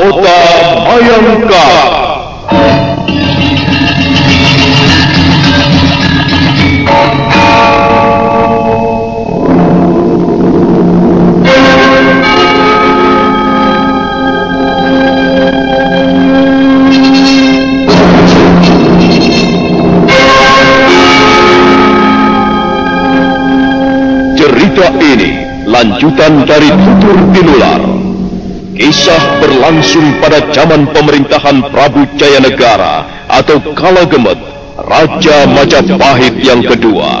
Mahkota Mayangkara. Cerita ini lanjutan dari tutur tinular. Kisah berlangsung pada zaman pemerintahan Prabu Jayanegara atau Kala Gemet, Raja Majapahit yang kedua.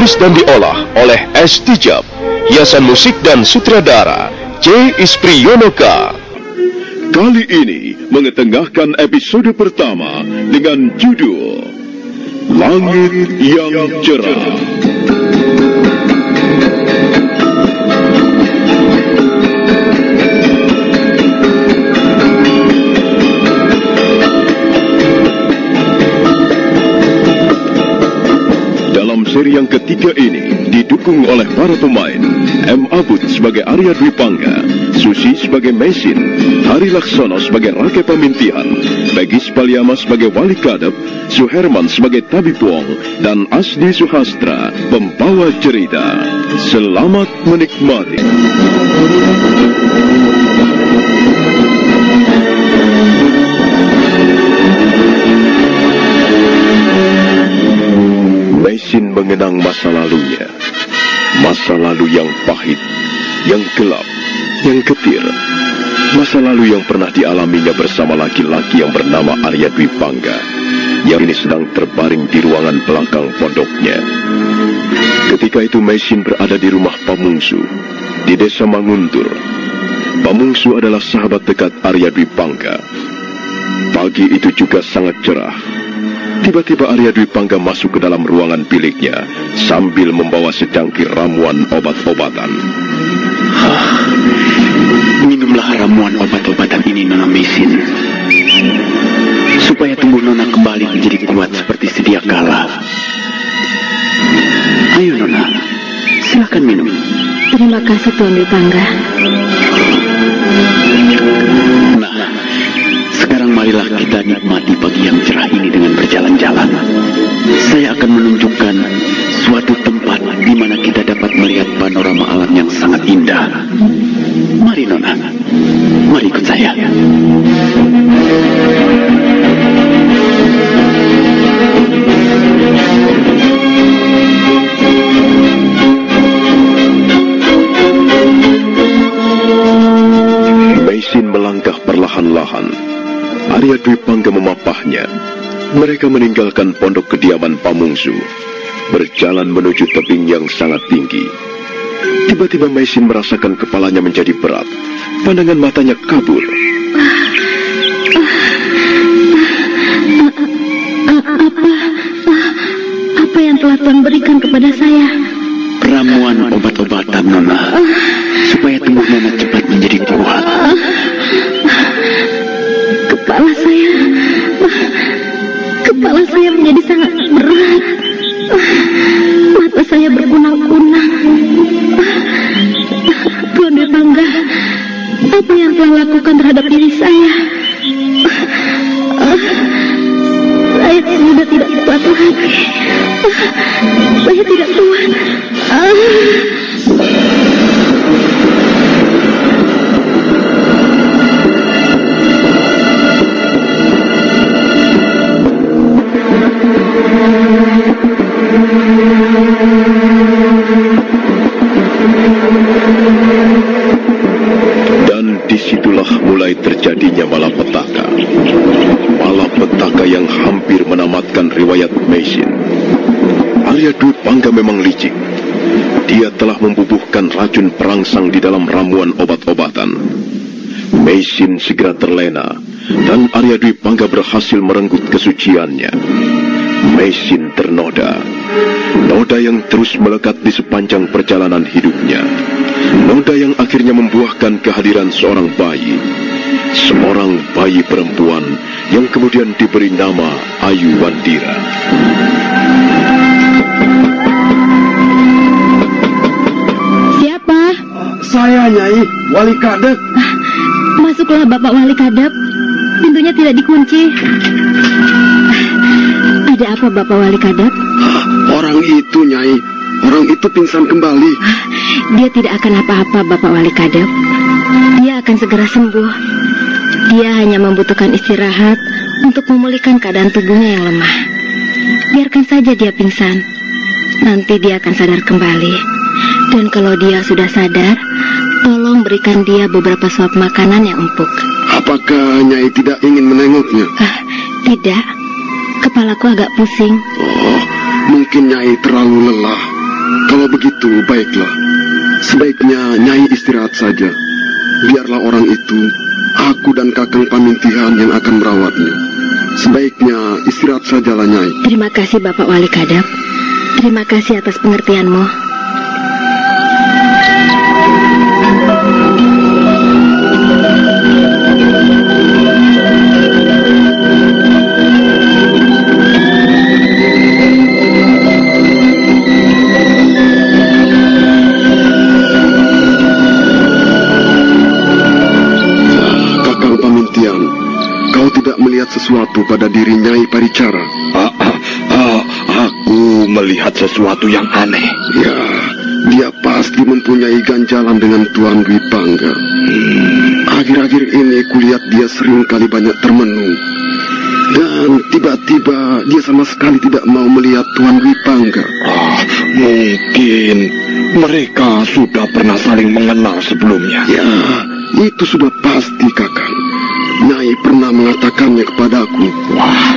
Ditulis dan diolah oleh S. Tijab, hiasan musik dan sutradara C. Ispriyonoka. Kali ini mengetengahkan episode pertama dengan judul Langit yang Cerah. Seri yang ketiga ini didukung oleh para pemain M. Abud sebagai Arya Dwi Pangga, Susi sebagai Mesin, Hari Laksono sebagai Rake Pamintihan, Peggy Paliama sebagai Wali Kadep, Suherman sebagai Tabipuong, dan Asdi Suhastra pembawa cerita. Selamat menikmati. Mengenang masa lalunya. Masa lalu yang pahit, yang gelap, yang getir. Masa lalu yang pernah dialaminya bersama laki-laki yang bernama Arya Dwi Pangga, yang ini sedang terbaring di ruangan belakang pondoknya. Ketika itu Mesin berada di rumah Pamungsu, di desa Manguntur. Pamungsu adalah sahabat dekat Arya Dwi Pangga. Pagi itu juga sangat cerah. Tiba-tiba Arya Dwi Pangga masuk ke dalam ruangan biliknya sambil membawa secangkir ramuan obat-obatan. Minumlah ramuan obat-obatan ini Nona Mesin. Supaya tubuh Nona kembali menjadi kuat seperti sedia kala. Ayo Nona, silakan minum. Terima kasih Tuan Dwi Pangga. Sekarang marilah kita nikmati pagi yang cerah ini dengan berjalan-jalan. Saya akan menunjukkan suatu tempat di mana kita dapat melihat panorama alam yang sangat indah. Mari Nona, mari ikut saya. Arya Dwi Pangga memapahnya. Mereka meninggalkan pondok kediaman Pamungsu, berjalan menuju tebing yang sangat tinggi. Tiba-tiba Maisin merasakan kepalanya menjadi berat, pandangan matanya kabur. Apa apa yang telah Tuhan berikan kepada saya? Ramuan obat-obatan Nona, supaya tubuh Nona cepat menjadi kuat. Kepala saya. Kepala saya menjadi sangat berat. Mata saya berkunang-kunang Tuan Dwi Pangga Apa yang telah lakukan terhadap diri saya? Saya sudah tidak kuat lagi. Saya tidak kuat racun perangsang di dalam ramuan obat-obatan. Maisin segera terlena, dan Arya Dwi Pangga berhasil merenggut kesuciannya. Maisin ternoda. Noda yang terus melekat di sepanjang perjalanan hidupnya. Noda yang akhirnya membuahkan kehadiran seorang bayi. Seorang bayi perempuan yang kemudian diberi nama Ayu Wandira. Saya Nyai, Wali Kadep. Masuklah Bapak Wali Kadep. Pintunya tidak dikunci. Ada apa Bapak Wali Kadep? Orang itu Nyai, orang itu pingsan kembali. Dia tidak akan apa-apa Bapak Wali Kadep. Dia akan segera sembuh. Dia hanya membutuhkan istirahat untuk memulihkan keadaan tubuhnya yang lemah. Biarkan saja dia pingsan. Nanti dia akan sadar kembali. Dan kalau dia sudah sadar, tolong berikan dia beberapa suap makanan yang empuk. Apakah Nyai tidak ingin menengoknya? Ah, tidak. Kepalaku agak pusing. Oh, mungkin Nyai terlalu lelah. Kalau begitu, baiklah. Sebaiknya Nyai istirahat saja. Biarlah orang itu, aku dan Kakang Pamintihan yang akan merawatnya. Sebaiknya istirahat sajalah Nyai. Terima kasih Bapak Wali Kadap. Terima kasih atas pengertianmu. Sesuatu yang aneh. Ya, dia pasti mempunyai ganjalan dengan Tuan Dwi Pangga. Akhir-akhir ini kulihat dia sering kali banyak termenung. Dan tiba-tiba dia sama sekali tidak mau melihat Tuan Dwi Pangga. Ah, mungkin mereka sudah pernah saling mengenal sebelumnya. Ya, itu sudah pasti kakang. Nyai pernah mengatakannya kepadaku. Wah,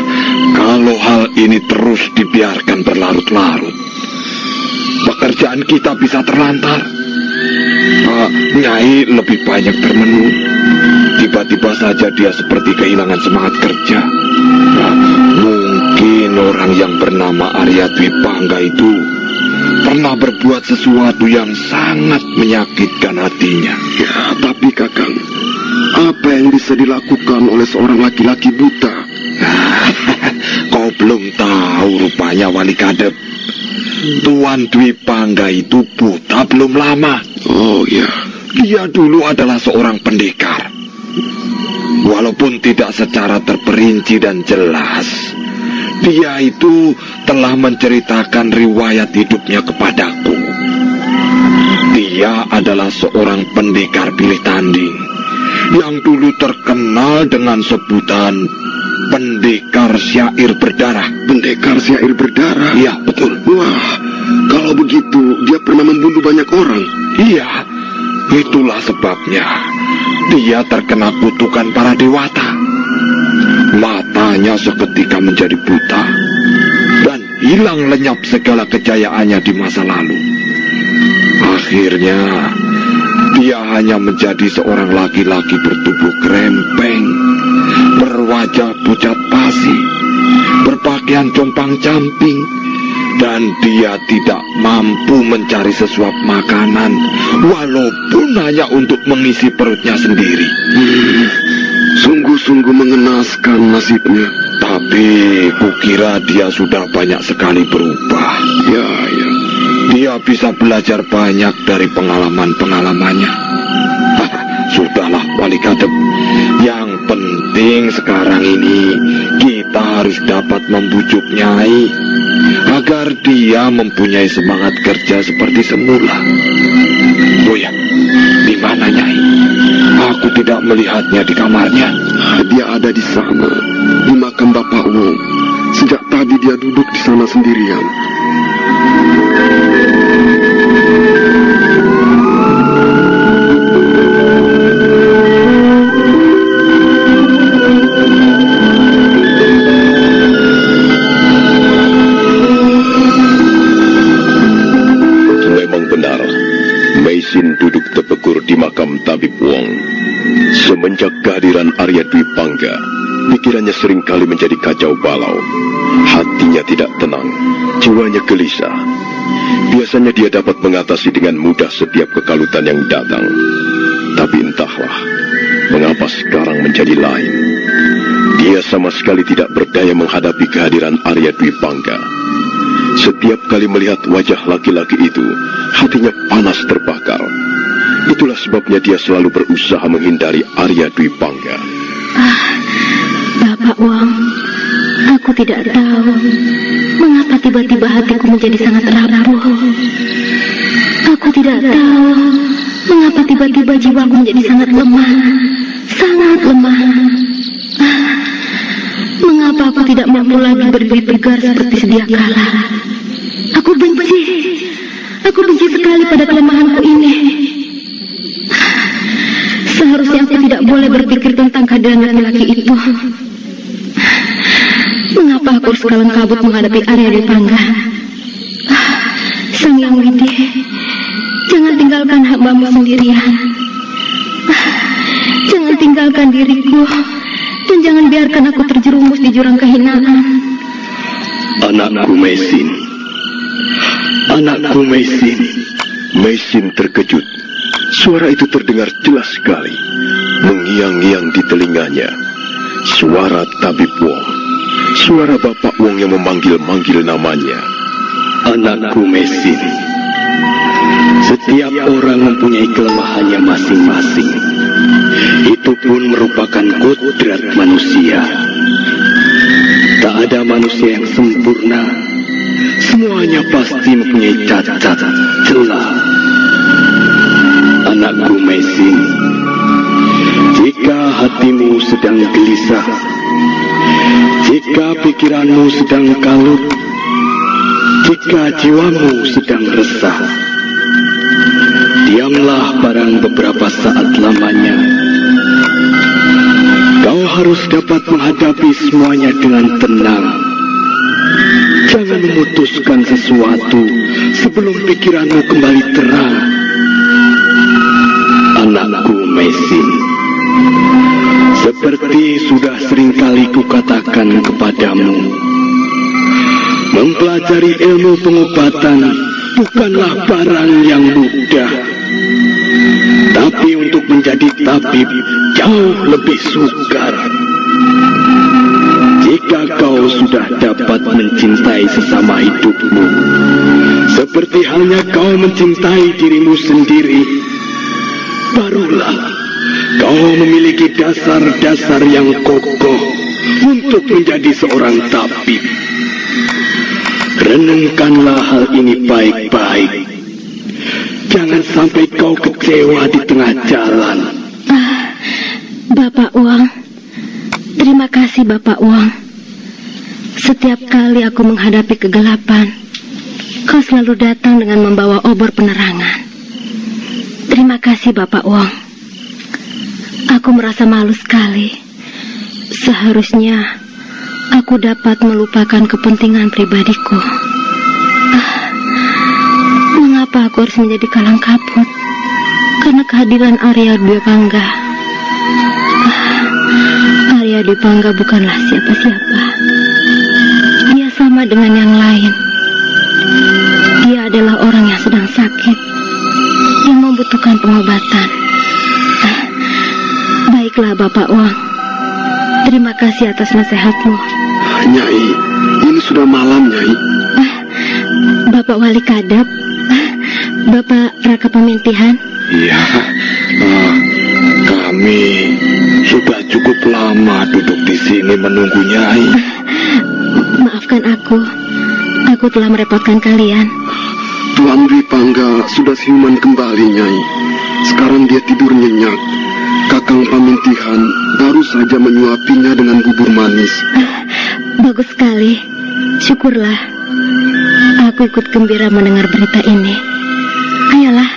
kalau hal ini terus dibiarkan berlarut-larut, kita bisa terlantar. Nyai lebih banyak termenung. Tiba-tiba saja dia seperti kehilangan semangat kerja. Nah, mungkin orang yang bernama Arya Dwi Pangga itu pernah berbuat sesuatu yang sangat menyakitkan hatinya. Ya, tapi kakang, apa yang bisa dilakukan oleh seorang laki-laki buta? Kau belum tahu rupanya Wali Kadep. Tuan Dwi Pangga itu buta belum lama. Oh ya, Dia dulu adalah seorang pendekar. Walaupun tidak secara terperinci dan jelas, dia itu telah menceritakan riwayat hidupnya kepadaku. Dia adalah seorang pendekar pilih tanding yang dulu terkenal dengan sebutan pendekar syair berdarah. pendekar syair berdarah. Iya, betul. Wah, kalau begitu dia pernah membunuh banyak orang. Iya, itulah sebabnya dia terkena kutukan para dewata. Matanya seketika menjadi buta dan hilang lenyap segala kejayaannya di masa lalu. Akhirnya, dia hanya menjadi seorang laki-laki bertubuh krempeng, berwajah pucat pasi, berpakaian compang-camping, dan dia tidak mampu mencari sesuap makanan, walaupun hanya untuk mengisi perutnya sendiri. Sungguh-sungguh mengenaskan nasibnya. Tapi kukira dia sudah banyak sekali berubah. Ya, ya. Dia bisa belajar banyak dari pengalaman-pengalamannya. Sudahlah, Wali Kadep. Yang penting sekarang ini kita harus dapat membujuk Nyai agar dia mempunyai semangat kerja seperti semula. Oh ya, di mana Nyai? Aku tidak melihatnya di kamarnya. Dia ada di sana, di makam Bapak Wong. Sejak tadi dia duduk di sana sendirian. Pangga, pikirannya sering kali menjadi kacau balau. Hatinya tidak tenang, jiwanya gelisah. Biasanya dia dapat mengatasi dengan mudah setiap kekalutan yang datang. Tapi entahlah, mengapa sekarang menjadi lain. Dia sama sekali tidak berdaya menghadapi kehadiran Arya Dwi Pangga. Setiap kali melihat wajah laki-laki itu, hatinya panas terbakar. Itulah sebabnya dia selalu berusaha menghindari Arya Dwi Pangga. Ah, Bapak Wang, aku tidak tahu mengapa tiba-tiba hatiku menjadi sangat rapuh. Aku tidak tahu mengapa tiba-tiba jiwaku menjadi sangat lemah, sangat lemah. Ah, mengapa aku tidak mampu lagi berdiri tegar seperti sedia kala? Aku benci, aku benci sekali pada kelemahanku ini. Seharusnya aku tidak boleh berpikir tentang kehadiran laki-laki itu. Mengapa aku harus kalang kabut menghadapi Arya Depangga? Sang Yang Widi, jangan tinggalkan hambamu sendirian. Jangan tinggalkan diriku, dan jangan biarkan aku terjerumus di jurang kehinaan. Anakku Mesin. Anakku Mesin. Mesin terkejut. Suara itu terdengar jelas sekali, mengiang-ngiang di telinganya. Suara Tabib Wong. Suara Bapak Wong yang memanggil-manggil namanya. Anakku Mesin. Setiap orang mempunyai kelemahannya masing-masing. Itu pun merupakan kodrat manusia. Tak ada manusia yang sempurna. Semuanya pasti mempunyai cacat, celah. Mesin, jika hatimu sedang gelisah, jika pikiranmu sedang kalut, jika jiwamu sedang resah, diamlah barang beberapa saat lamanya. Kau harus dapat menghadapi semuanya dengan tenang. Jangan memutuskan sesuatu sebelum pikiranmu kembali terang. Seperti sudah sering kali kukatakan kepadamu, mempelajari ilmu pengobatan bukanlah barang yang mudah. Tapi untuk menjadi tabib jauh lebih sukar. Jika kau sudah dapat mencintai sesama hidupmu, seperti halnya kau mencintai dirimu sendiri, barulah kau memiliki dasar-dasar yang kokoh untuk menjadi seorang tabib. Renungkanlah hal ini baik-baik. Jangan sampai kau kecewa di tengah jalan. Ah, Bapak Wang, terima kasih Bapak Wang. Setiap kali aku menghadapi kegelapan, kau selalu datang dengan membawa obor penerangan. Terima kasih Bapak Wang. Aku merasa malu sekali. Seharusnya aku dapat melupakan kepentingan pribadiku. Ah, mengapa aku harus menjadi kalang kabut? Karena kehadiran Arya Dwi Pangga. Ah, Arya Dwi Pangga bukanlah siapa-siapa. Dia sama dengan yang lain. Dia adalah orang yang sedang sakit, yang membutuhkan pengobatan. Ah, baiklah Bapak Wang. Terima kasih atas nasihatmu. Nyai, ini sudah malam, Nyai. Ah, Bapak Wali Kadep, ah, Bapak Raka Pemintihan. Iya, ah, kami sudah cukup lama duduk di sini menunggu Nyai. Maafkan aku, aku telah merepotkan kalian. Tuan Dwi Pangga sudah siuman kembali, Nyai. Sekarang dia tidur nyenyak. Kakang Pamintihan baru saja menyuapinya dengan bubur manis. Bagus sekali, syukurlah. Aku ikut gembira mendengar berita ini. Ayolah,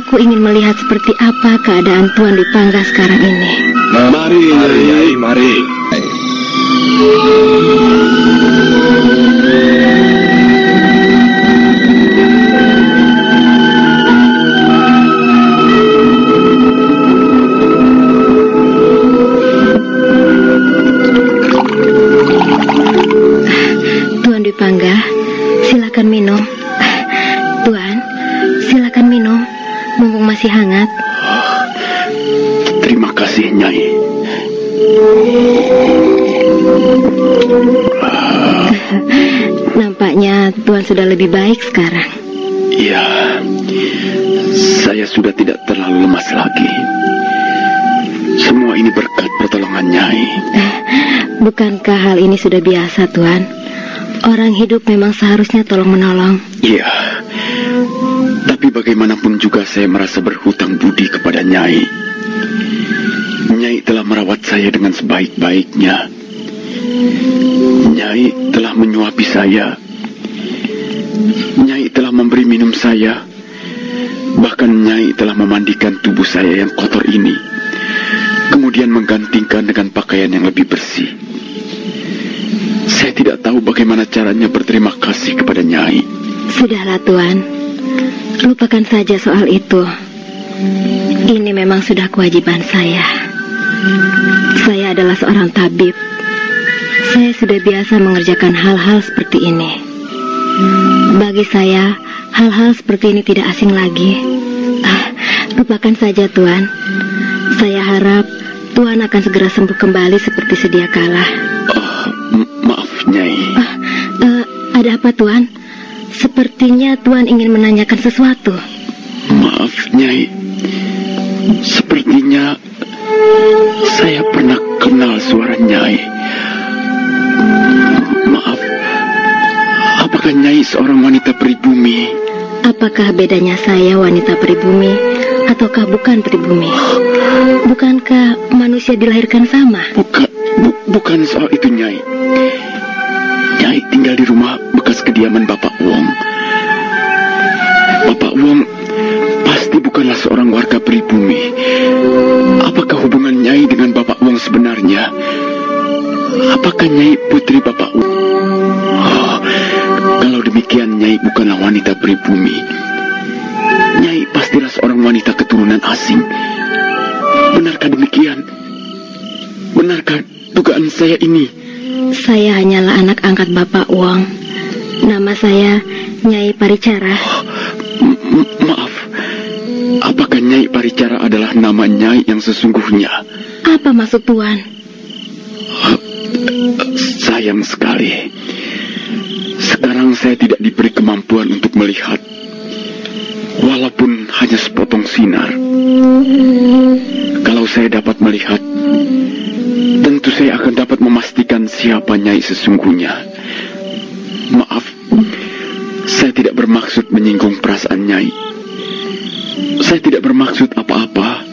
aku ingin melihat seperti apa keadaan Tuan Dwi Pangga sekarang ini. Mari, Nyai, mari. Tuan Bukankah hal ini sudah biasa, Tuan? Orang hidup memang seharusnya tolong-menolong. Iya, tapi bagaimanapun juga saya merasa berhutang budi kepada Nyai. Nyai telah merawat saya dengan sebaik-baiknya. Nyai telah menyuapi saya. Nyai telah memberi minum saya. Saja soal itu. Ini memang sudah kewajiban saya. Saya adalah seorang tabib. Saya sudah biasa mengerjakan hal-hal seperti ini. Bagi saya, hal-hal seperti ini tidak asing lagi. Ah, lupakan saja, Tuan. Saya harap Tuan akan segera sembuh kembali seperti sedia kala. Oh, maaf, Nyai. Ah, eh, ada apa, Tuan? Sepertinya Tuan ingin menanyakan sesuatu. Maaf, Nyai. Sepertinya saya pernah kenal suara Nyai. Maaf. Apakah Nyai seorang wanita pribumi? Apakah bedanya saya wanita pribumi ataukah bukan pribumi? Bukankah manusia dilahirkan sama? Bukan, bu- bukan soal itu, Nyai. Nyai tinggal di rumah bekas kediaman Bapak Wong. Bapak Wong bukanlah seorang warga pribumi. Apakah hubungan Nyai dengan Bapak Wong sebenarnya? Apakah Nyai putri Bapak Wong? Oh, kalau demikian Nyai bukanlah wanita pribumi. Nyai pastilah seorang wanita keturunan asing. Benarkah demikian? Benarkah dugaan saya ini? Saya hanyalah anak angkat Bapak Wong. Nama saya Nyai Paricara. M- m- maaf. Apakah Nyai Paricara adalah nama Nyai yang sesungguhnya? Apa maksud Tuan? Sayang sekali. Sekarang saya tidak diberi kemampuan untuk melihat. Walaupun hanya sepotong sinar. Kalau saya dapat melihat, tentu saya akan dapat memastikan siapa Nyai sesungguhnya. Maaf, saya tidak bermaksud menyinggung perasaan Nyai. Saya tidak bermaksud apa-apa.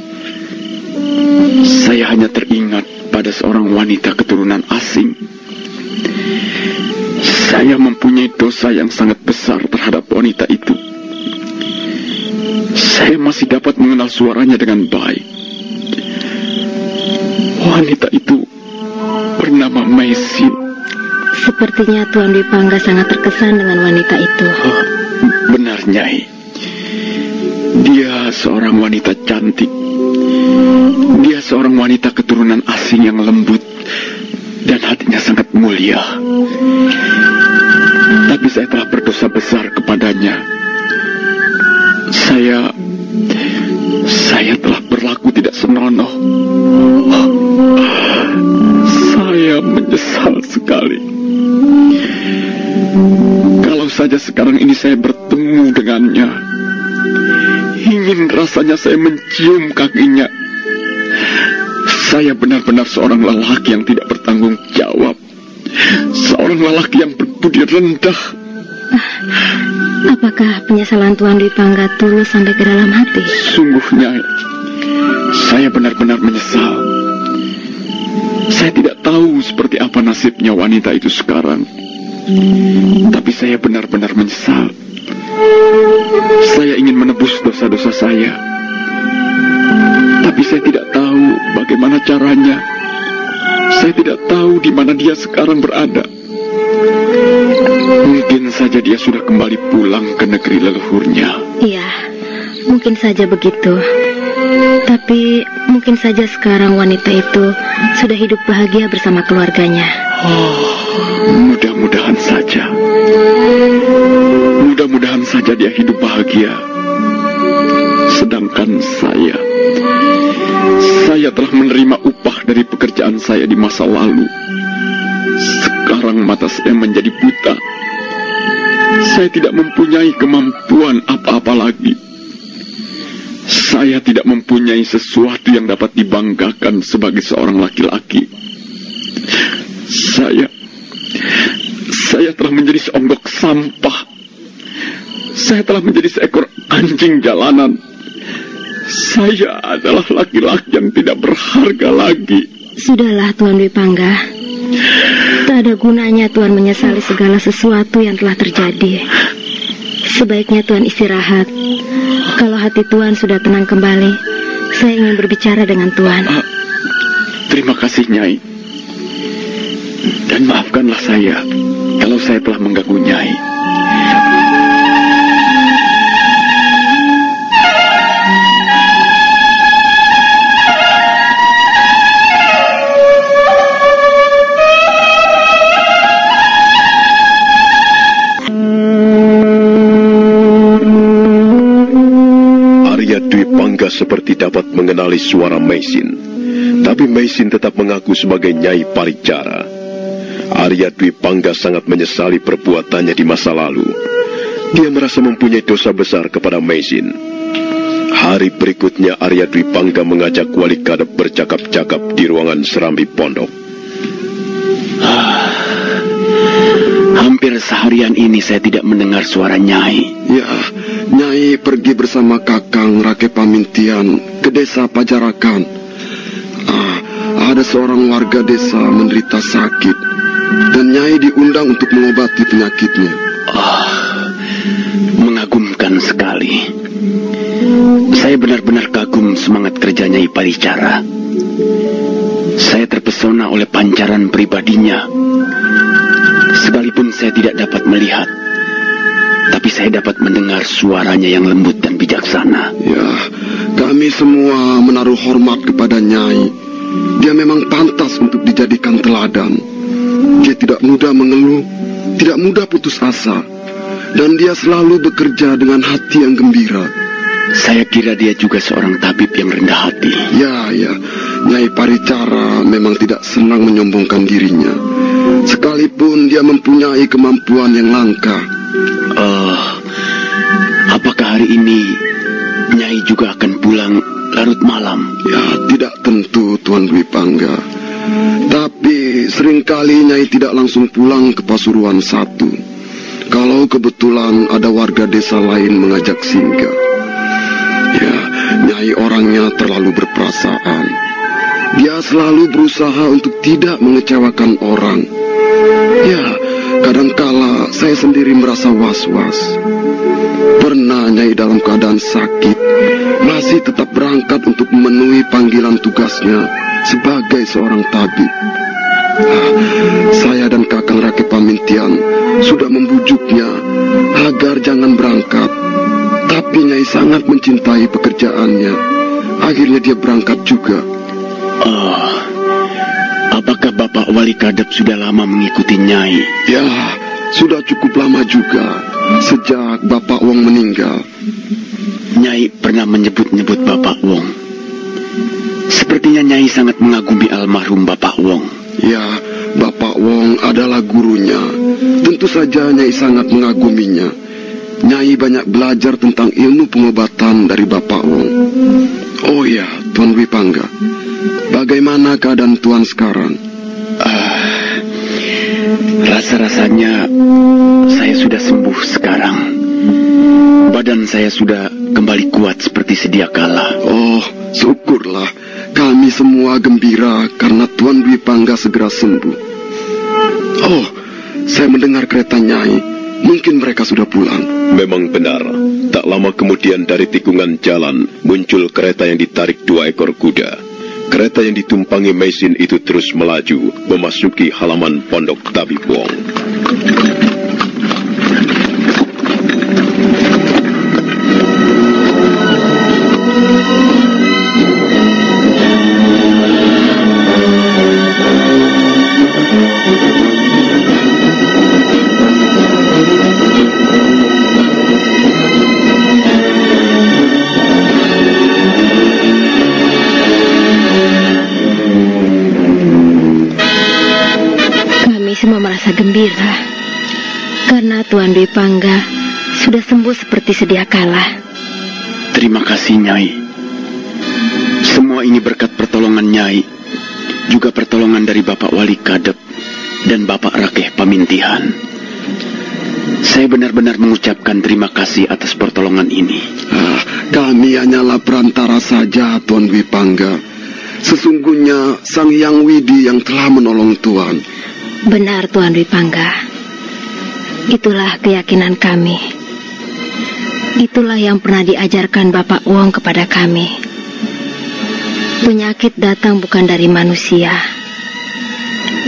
Saya hanya teringat pada seorang wanita keturunan asing. Saya mempunyai dosa yang sangat besar terhadap wanita itu. Saya masih dapat mengenal suaranya dengan baik. Wanita itu bernama Maisin. Sepertinya Tuan Dwi Pangga sangat terkesan dengan wanita itu. Oh, benar, Nyai. Dia seorang wanita cantik. Dia seorang wanita keturunan asing yang lembut dan hatinya sangat mulia. Tapi saya telah berdosa besar kepadanya. Saya saya telah berlaku tidak senonoh. Saya menyesal sekali. Kalau saja sekarang ini saya bertemu dengannya, ingin rasanya saya mencium kakinya. Saya benar-benar seorang lelaki yang tidak bertanggung jawab. Seorang lelaki yang berbudi rendah. Apakah penyesalan Tuan Dwi Pangga tulus sampai ke dalam hati? Sungguhnya, saya benar-benar menyesal. Saya tidak tahu seperti apa nasibnya wanita itu sekarang. Tapi saya benar-benar menyesal. Saya ingin menebus dosa-dosa saya. Tapi saya tidak tahu bagaimana caranya. Saya tidak tahu di mana dia sekarang berada. Mungkin saja dia sudah kembali pulang ke negeri leluhurnya. Iya, mungkin saja begitu. Tapi mungkin saja sekarang wanita itu sudah hidup bahagia bersama keluarganya. Oh, mudah-mudahan saja. Mudah-mudahan saja dia hidup bahagia. Sedangkan saya, saya telah menerima upah dari pekerjaan saya di masa lalu. Sekarang mata saya menjadi buta. Saya tidak mempunyai kemampuan apa-apa lagi. Saya tidak mempunyai sesuatu yang dapat dibanggakan sebagai seorang laki-laki. Saya, saya telah menjadi seonggok sampah. Saya telah menjadi seekor anjing jalanan. Saya adalah laki-laki yang tidak berharga lagi. Sudahlah Tuan Dwi Pangga. Tak ada gunanya Tuan menyesali segala sesuatu yang telah terjadi. Sebaiknya Tuan istirahat. Kalau hati Tuan sudah tenang kembali, saya ingin berbicara dengan Tuan. Uh, terima kasih, Nyai. Dan maafkanlah saya kalau saya telah mengganggu Nyai. Seperti dapat mengenali suara Maisin. Tapi Maisin tetap mengaku sebagai Nyai Paricara. Arya Dwi Pangga sangat menyesali perbuatannya di masa lalu. Dia merasa mempunyai dosa besar kepada Maisin. Hari berikutnya Arya Dwi Pangga mengajak Wali Kadep bercakap-cakap di ruangan serambi pondok. Hampir seharian ini saya tidak mendengar suara Nyai. Ya, Nyai pergi bersama Kakang Rake Pamintian ke desa Pajarakan. Ah, ada seorang warga desa menderita sakit dan Nyai diundang untuk mengobati penyakitnya. Ah, mengagumkan sekali. Saya benar-benar kagum semangat kerja Nyai Paricara. Saya terpesona oleh pancaran pribadinya. Sekalipun saya tidak dapat melihat, tapi saya dapat mendengar suaranya yang lembut dan bijaksana. Ya, kami semua menaruh hormat kepada Nyai. Dia memang pantas untuk dijadikan teladan. Dia tidak mudah mengeluh, tidak mudah putus asa, dan dia selalu bekerja dengan hati yang gembira. Saya kira dia juga seorang tabib yang rendah hati. Ya, ya. Nyai Paricara memang tidak senang menyombongkan dirinya. Sekalipun dia mempunyai kemampuan yang langka. Uh, apakah hari ini Nyai juga akan pulang larut malam? Ya, tidak tentu Tuan Dwi Pangga. Tapi sering kali Nyai tidak langsung pulang ke Pasuruan satu. Kalau kebetulan ada warga desa lain mengajak singgah. Ya, Nyai orangnya terlalu berperasaan. Dia selalu berusaha untuk tidak mengecewakan orang. Ya, kadangkala saya sendiri merasa was-was. Pernah Nyai dalam keadaan sakit, masih tetap berangkat untuk memenuhi panggilan tugasnya sebagai seorang tabib. Saya dan Kakang Rakit Pamintian sudah membujuknya agar jangan berangkat. Tapi Nyai sangat mencintai pekerjaannya. Akhirnya dia berangkat juga. Oh, apakah Bapak Wali Kadep sudah lama mengikuti Nyai? Ya, sudah cukup lama juga. Sejak Bapak Wong meninggal. Nyai pernah menyebut-nyebut Bapak Wong. Sepertinya Nyai sangat mengagumi almarhum Bapak Wong. Ya, Bapak Wong adalah gurunya. Tentu saja Nyai sangat mengaguminya. Nyai banyak belajar tentang ilmu pengobatan dari Bapak Wong. Oh ya, Tuan Wipangga. Bagaimana keadaan Tuan sekarang? Ah, Rasa-rasanya saya sudah sembuh sekarang. Badan saya sudah kembali kuat seperti sedia kala. Oh, syukurlah. Kami semua gembira karena Tuan Dwi Pangga segera sembuh. Oh, saya mendengar kereta Nyai. Mungkin mereka sudah pulang. Memang benar, tak lama kemudian dari tikungan jalan muncul kereta yang ditarik dua ekor kuda. Kereta yang ditumpangi mesin itu terus melaju, memasuki halaman pondok Tabib semua merasa gembira karena Tuan Dwi Pangga sudah sembuh seperti sedia kala. Terima kasih Nyai. Semua ini berkat pertolongan Nyai, juga pertolongan dari Bapak Wali Kadep dan Bapak Rakeh Pamintihan. Saya benar-benar mengucapkan terima kasih atas pertolongan ini. Ah, kami hanyalah perantara saja, Tuan Dwi Pangga. Sesungguhnya Sang Hyang Widi yang telah menolong Tuan. Benar Tuan Dwi Pangga. Itulah keyakinan kami. Itulah yang pernah diajarkan Bapak Wong kepada kami. Penyakit datang bukan dari manusia.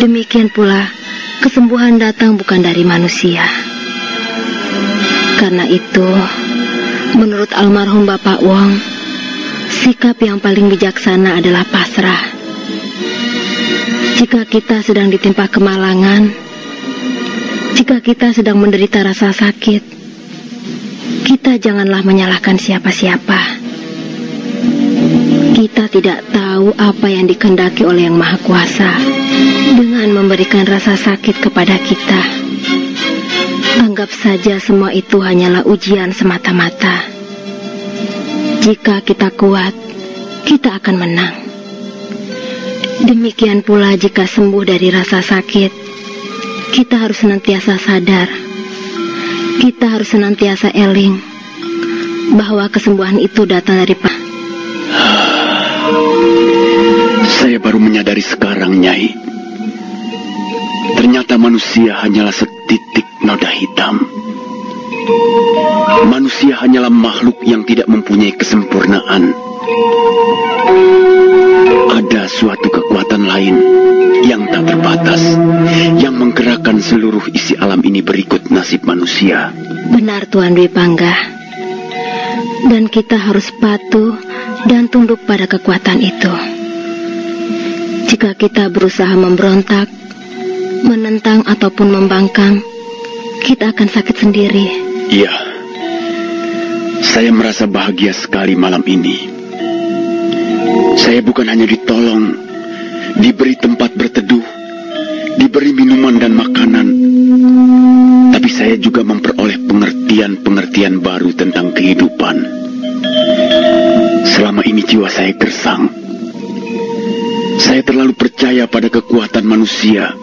Demikian pula, kesembuhan datang bukan dari manusia. Karena itu, menurut almarhum Bapak Wong, sikap yang paling bijaksana adalah pasrah. Jika kita sedang ditimpa kemalangan, jika kita sedang menderita rasa sakit, kita janganlah menyalahkan siapa-siapa. Kita tidak tahu apa yang dikendaki oleh Yang Maha Kuasa dengan memberikan rasa sakit kepada kita. Anggap saja semua itu hanyalah ujian semata-mata. Jika kita kuat, kita akan menang. Demikian pula jika sembuh dari rasa sakit, kita harus senantiasa sadar. Kita harus senantiasa eling bahwa kesembuhan itu datang dari Pak. Saya baru menyadari sekarang, Nyai. Ternyata manusia hanyalah setitik noda hitam. Manusia hanyalah makhluk yang tidak mempunyai kesempurnaan. Ada suatu kekuatan lain yang tak terbatas, yang menggerakkan seluruh isi alam ini berikut nasib manusia. Benar Tuan Dwi Pangga. Dan kita harus patuh dan tunduk pada kekuatan itu. Jika kita berusaha memberontak, menentang ataupun membangkang, kita akan sakit sendiri. Iya, saya merasa bahagia sekali malam ini. Saya bukan hanya ditolong, diberi tempat berteduh, diberi minuman dan makanan, tapi saya juga memperoleh pengertian-pengertian baru tentang kehidupan. Selama ini jiwa saya gersang. Saya terlalu percaya pada kekuatan manusia.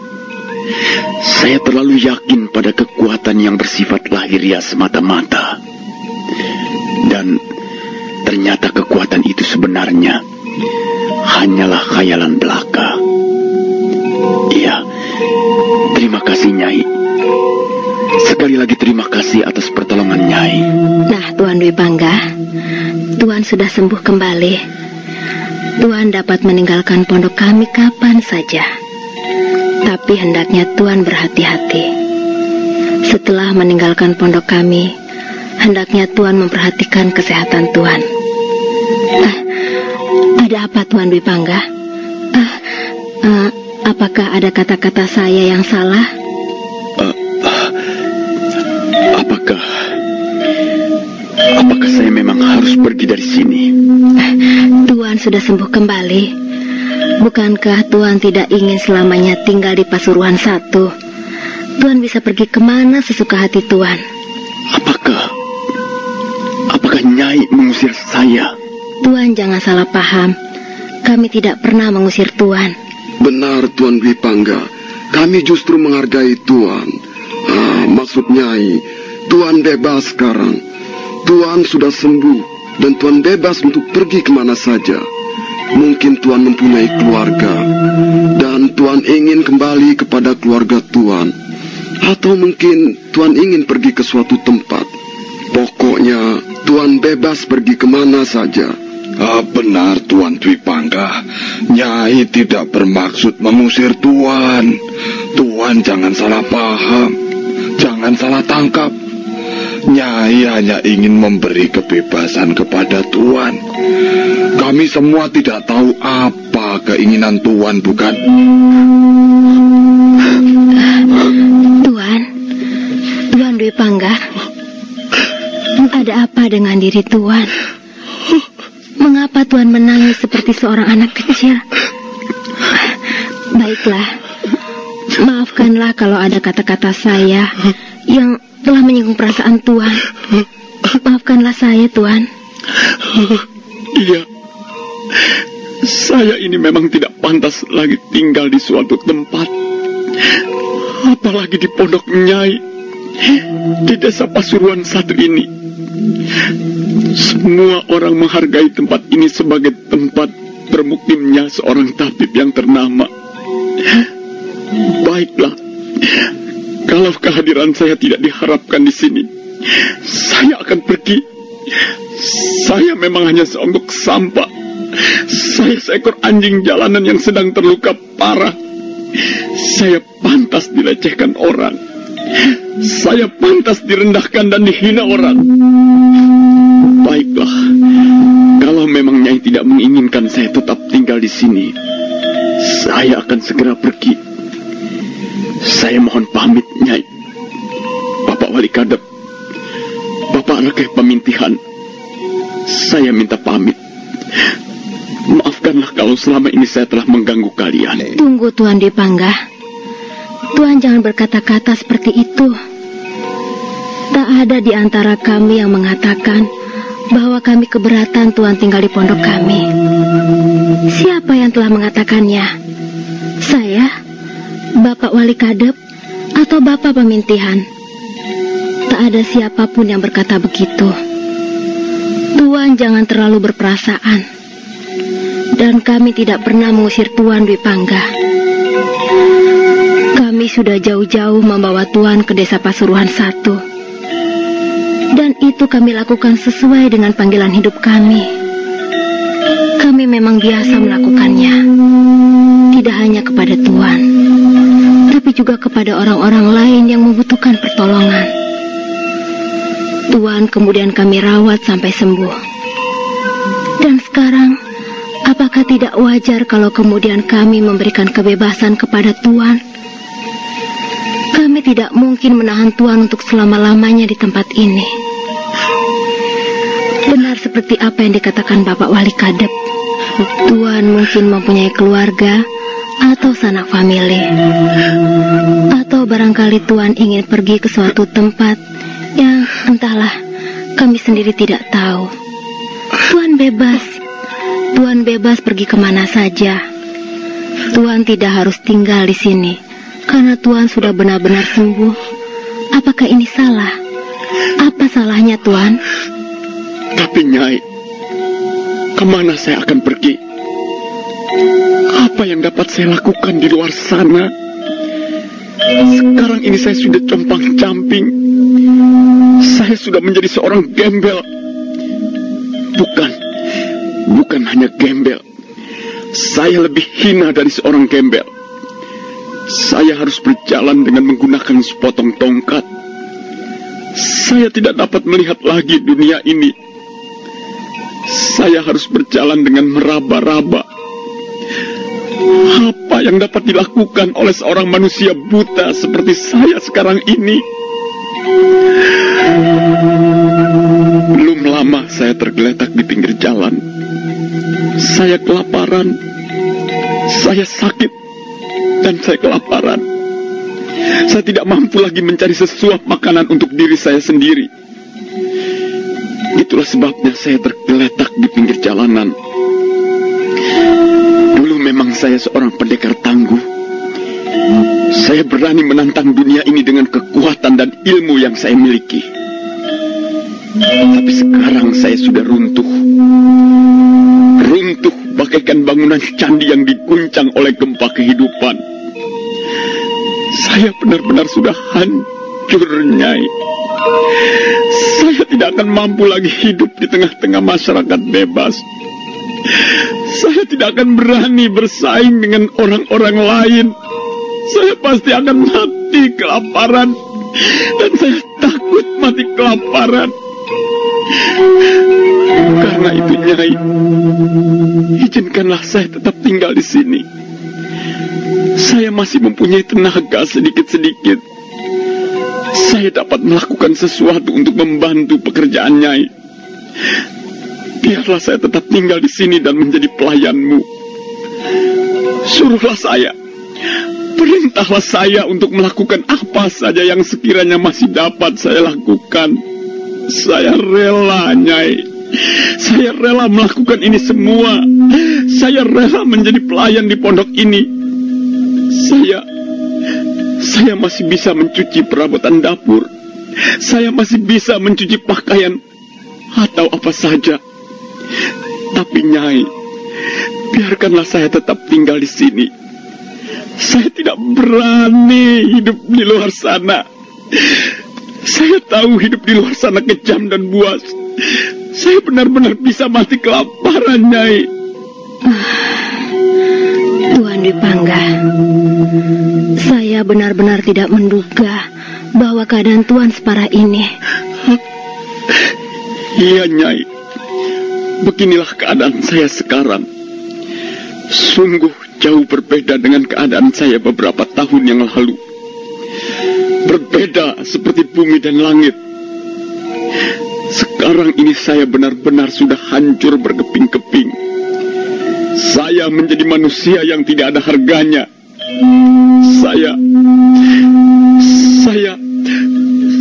Saya terlalu yakin pada kekuatan yang bersifat lahiriah semata-mata. Dan ternyata kekuatan itu sebenarnya hanyalah khayalan belaka. Iya, terima kasih Nyai. Sekali lagi terima kasih atas pertolongan Nyai. Nah, Tuan Dwi Pangga, Tuan sudah sembuh kembali. Tuan dapat meninggalkan pondok kami kapan saja. Tapi hendaknya Tuan berhati-hati. Setelah meninggalkan pondok kami, hendaknya Tuan memperhatikan kesehatan Tuan. Ah, ada apa Tuan Dwi Pangga? Ah, ah, apakah ada kata-kata saya yang salah? Apakah apakah saya memang harus pergi dari sini? Tuan sudah sembuh kembali. Bukankah Tuan tidak ingin selamanya tinggal di Pasuruan satu? Tuan bisa pergi ke mana sesuka hati Tuan. Apakah apakah Nyai mengusir saya? Tuan jangan salah paham. Kami tidak pernah mengusir Tuan. Benar Tuan Dwi kami justru menghargai Tuan. Ah, maksud Nyai, Tuan bebas sekarang. Tuan sudah sembuh dan Tuan bebas untuk pergi ke mana saja. Mungkin Tuan mempunyai keluarga dan Tuan ingin kembali kepada keluarga Tuan. Atau mungkin Tuan ingin pergi ke suatu tempat. Pokoknya Tuan bebas pergi ke mana saja. Ah, benar Tuan Dwi Pangga. Nyai tidak bermaksud mengusir Tuan. Tuan jangan salah paham. Jangan salah tangkap. Nyai hanya ingin memberi kebebasan kepada Tuan. Kami semua tidak tahu apa keinginan Tuan, bukan? Tuan, Tuan Dwi Pangga, ada apa dengan diri Tuan? Mengapa Tuan menangis seperti seorang anak kecil? Baiklah, maafkanlah kalau ada kata-kata saya yang telah menyinggung perasaan Tuan. Maafkanlah saya, Tuan. Iya. Saya ini memang tidak pantas lagi tinggal di suatu tempat. Apalagi di pondok Nyai. Di desa Pasuruan satu ini. Semua orang menghargai tempat ini sebagai tempat bermukimnya seorang tabib yang ternama. Baiklah. Kalau kehadiran saya tidak diharapkan di sini, saya akan pergi. Saya memang hanya seonggok sampah. Saya seekor anjing jalanan yang sedang terluka parah. Saya pantas dilecehkan orang. Saya pantas direndahkan dan dihina orang. Baiklah, kalau memang Nyai tidak menginginkan saya tetap tinggal di sini, saya akan segera pergi. Saya mohon pamit, Nyai. Bapak Wali Kadep, Bapak Rakeh Pemintihan, saya minta pamit. Maafkanlah kalau selama ini saya telah mengganggu kalian. Tunggu Tuan Dipangga. Tuan jangan berkata-kata seperti itu. Tak ada di antara kami yang mengatakan bahwa kami keberatan Tuan tinggal di pondok kami. Siapa yang telah mengatakannya? Saya? Bapak Wali Kadep? Atau Bapak Pemintihan? Tak ada siapa pun yang berkata begitu. Tuan jangan terlalu berperasaan. Dan kami tidak pernah mengusir Tuan Dwi Pangga. Kami sudah jauh-jauh membawa Tuan ke desa Pasuruan satu. Dan itu kami lakukan sesuai dengan panggilan hidup kami. Kami memang biasa melakukannya. Tidak hanya kepada Tuan, tapi juga kepada orang-orang lain yang membutuhkan pertolongan. Tuan kemudian kami rawat sampai sembuh. Dan sekarang, apakah tidak wajar kalau kemudian kami memberikan kebebasan kepada Tuan? Kami tidak mungkin menahan Tuan untuk selama-lamanya di tempat ini. Benar seperti apa yang dikatakan Bapak Wali Kadep. Tuan mungkin mempunyai keluarga atau sanak famili. Atau barangkali Tuan ingin pergi ke suatu tempat yang entahlah kami sendiri tidak tahu. Tuan bebas. Tuan bebas pergi ke mana saja. Tuan tidak harus tinggal di sini karena Tuan sudah benar-benar sembuh. Apakah ini salah? Apa salahnya Tuan? Tapi Nyai, ke mana saya akan pergi? Apa yang dapat saya lakukan di luar sana? Sekarang ini saya sudah compang camping. Saya sudah menjadi seorang gembel. Bukan, bukan hanya gembel. Saya lebih hina dari seorang gembel. Saya harus berjalan dengan menggunakan sepotong tongkat. Saya tidak dapat melihat lagi dunia ini. Saya harus berjalan dengan meraba-raba. Apa yang dapat dilakukan oleh seorang manusia buta seperti saya sekarang ini? Belum lama saya tergeletak di pinggir jalan. Saya kelaparan. Saya sakit. Dan saya kelaparan. Saya tidak mampu lagi mencari sesuap makanan untuk diri saya sendiri. Itulah sebabnya saya tergeletak di pinggir jalanan. Dulu memang saya seorang pendekar tangguh. Saya berani menantang dunia ini dengan kekuatan dan ilmu yang saya miliki. Tapi sekarang saya sudah runtuh. Runtuh bagaikan bangunan candi yang diguncang oleh gempa kehidupan. Saya benar-benar sudah hancur, Nyai. Saya tidak akan mampu lagi hidup di tengah-tengah masyarakat bebas. Saya tidak akan berani bersaing dengan orang-orang lain. Saya pasti akan mati kelaparan. Dan saya takut mati kelaparan. Karena itu, Nyai, izinkanlah saya tetap tinggal di sini. Saya masih mempunyai tenaga sedikit-sedikit. Saya dapat melakukan sesuatu untuk membantu pekerjaan Nyai. Biarlah saya tetap tinggal di sini dan menjadi pelayanmu. Suruhlah saya. Perintahlah saya untuk melakukan apa saja yang sekiranya masih dapat saya lakukan. Saya rela, Nyai. Saya rela melakukan ini semua. Saya rela menjadi pelayan di pondok ini. Saya saya masih bisa mencuci perabotan dapur. Saya masih bisa mencuci pakaian atau apa saja. Tapi Nyai, biarkanlah saya tetap tinggal di sini. Saya tidak berani hidup di luar sana. Saya tahu hidup di luar sana kejam dan buas. Saya benar-benar bisa mati kelaparan, Nyai. Tuan Dipangga, saya benar-benar tidak menduga bahwa keadaan Tuan separah ini. Iya, Nyai. Beginilah keadaan saya sekarang. Sungguh jauh berbeda dengan keadaan saya beberapa tahun yang lalu. Berbeda seperti bumi dan langit. Sekarang ini saya benar-benar sudah hancur berkeping-keping. Saya menjadi manusia yang tidak ada harganya. Saya, saya,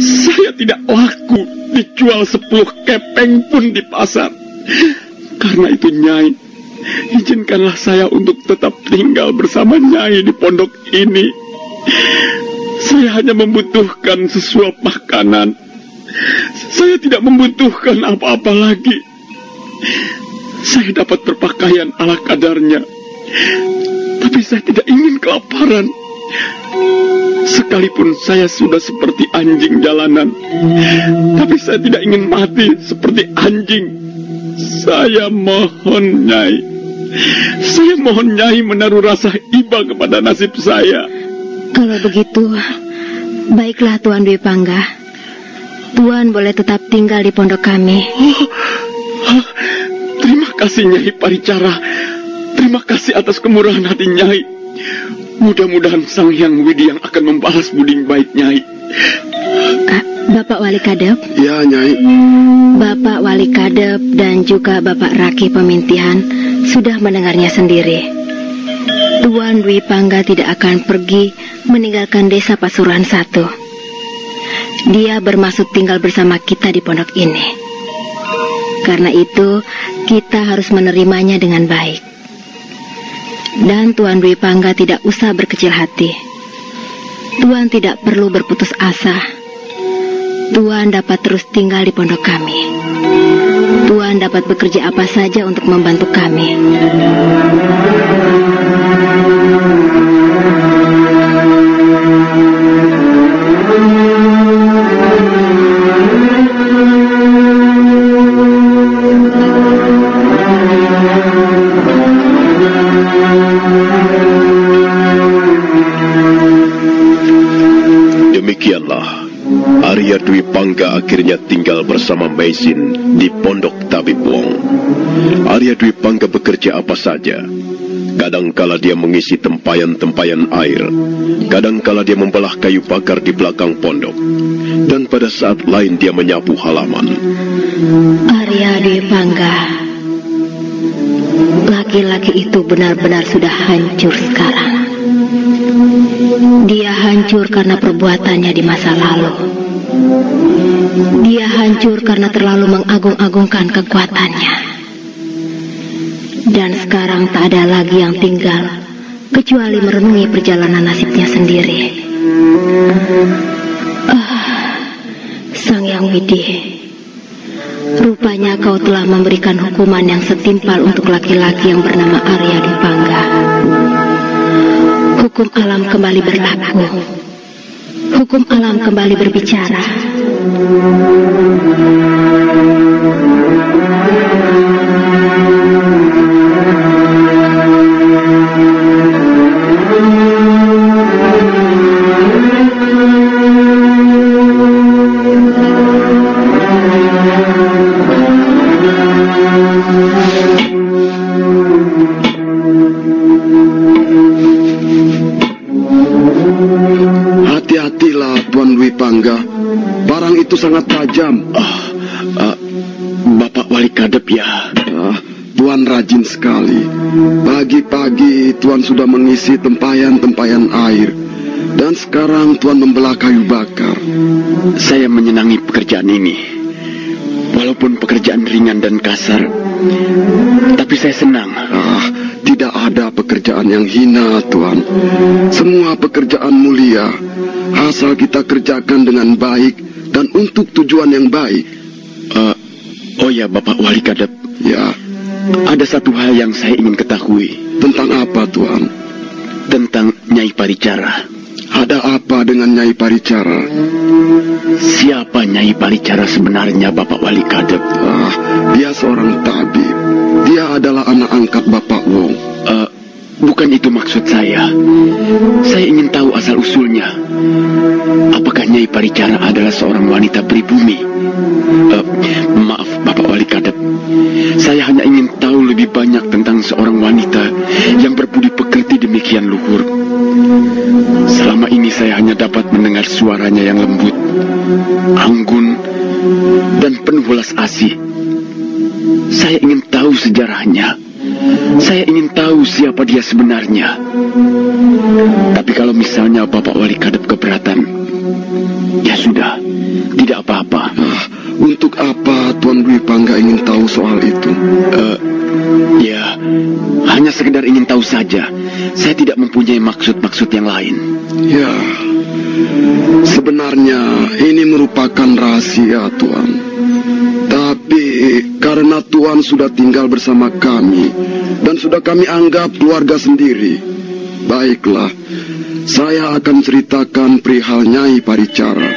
saya tidak laku dijual sepuluh kepeng pun di pasar. Karena itu Nyai, izinkanlah saya untuk tetap tinggal bersama Nyai di pondok ini. Saya hanya membutuhkan sesuap makanan. Saya tidak membutuhkan apa-apa lagi. Saya dapat berpakaian ala kadarnya. Tapi saya tidak ingin kelaparan. Sekalipun saya sudah seperti anjing jalanan. Tapi saya tidak ingin mati seperti anjing. Saya mohon Nyai. Saya mohon Nyai menaruh rasa iba kepada nasib saya. Kalau begitu, baiklah Tuan Dwi Pangga. Tuan boleh tetap tinggal di pondok kami. Oh, terima kasih Nyai Paricara. Terima kasih atas kemurahan hati Nyai. Mudah-mudahan Sang Hyang Widi yang akan membalas budi baik Nyai. Ah, Bapak Wali Kadep, Ya, Nyai. Bapak Wali Kadep dan juga Bapak Raki Pemintihan sudah mendengarnya sendiri. Tuan Dwi Pangga tidak akan pergi meninggalkan desa Pasuruan satu. Dia bermaksud tinggal bersama kita di pondok ini. Karena itu, kita harus menerimanya dengan baik. Dan Tuan Dwi Pangga tidak usah berkecil hati. Tuan tidak perlu berputus asa. Tuan dapat terus tinggal di pondok kami. Tuan dapat bekerja apa saja untuk membantu kami. Demikianlah, Arya Dwi Pangga akhirnya tinggal bersama Maisin di Pondok Tabib Wong. Arya Dwi Pangga bekerja apa saja. Kadangkala dia mengisi tempayan-tempayan air, kadangkala dia membelah kayu bakar di belakang pondok, dan pada saat lain dia menyapu halaman. Arya Dwi Pangga, laki-laki itu benar-benar sudah hancur sekarang. Dia hancur karena perbuatannya di masa lalu. Dia hancur karena terlalu mengagung-agungkan kekuatannya. Dan sekarang tak ada lagi yang tinggal kecuali merenungi perjalanan nasibnya sendiri. Ah, Sang Yang Widi, rupanya kau telah memberikan hukuman yang setimpal untuk laki-laki yang bernama Arya Dipangga. Hukum alam kembali berlaku. Hukum alam kembali berbicara. Sangat tajam. Ah, ah, Bapak Wali Kadep ya. Ah, Tuan rajin sekali. Pagi-pagi Tuan sudah mengisi tempayan-tempayan air. Dan sekarang Tuan membelah kayu bakar. Saya menyenangi pekerjaan ini. Walaupun pekerjaan ringan dan kasar, tapi saya senang. Ah, tidak ada pekerjaan yang hina, Tuan. Semua pekerjaan mulia, asal kita kerjakan dengan baik dan untuk tujuan yang baik. Eh, oh ya, Bapak Wali Kadep, Ya, ada satu hal yang saya ingin ketahui tentang apa, Tuan? tentang Nyai Paricara. Ada apa dengan Nyai Paricara? Siapa Nyai Paricara sebenarnya, Bapak Wali Kadep? Ah, dia seorang tabib. Dia adalah anak angkat Bapak Wong. Bukan itu maksud saya. Saya ingin tahu asal usulnya. Apakah Nyai Paricara adalah seorang wanita pribumi? Eh, maaf, Bapak Wali Kadep. Saya hanya ingin tahu lebih banyak tentang seorang wanita yang berbudi pekerti demikian luhur. Selama ini saya hanya dapat mendengar suaranya yang lembut, anggun, dan penuh welas asih. Saya ingin tahu sejarahnya. Saya ingin tahu siapa dia sebenarnya. Tapi kalau misalnya Bapak Wali Kadep keberatan, ya sudah, tidak apa-apa. Untuk apa Tuan Dwi Pangga ingin tahu soal itu? Eh, ya, hanya sekedar ingin tahu saja. Saya tidak mempunyai maksud-maksud yang lain. Ya, sebenarnya ini merupakan rahasia Tuan. Tapi karena Tuan sudah tinggal bersama kami dan sudah kami anggap keluarga sendiri, baiklah, saya akan ceritakan perihal Nyai Paricara.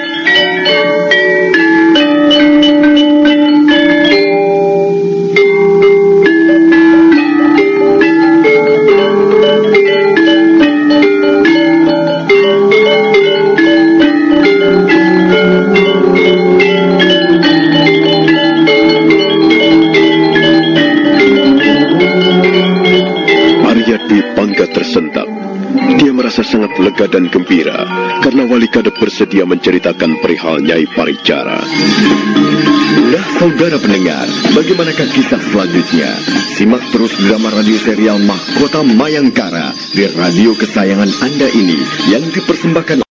Sangat lega dan gembira karena Wali Kadep bersedia menceritakan perihal Nyai Paricara. Nah, saudara pendengar, bagaimanakah kisah selanjutnya? Simak terus drama radio serial Mahkota Mayangkara di radio kesayangan Anda ini yang dipersembahkan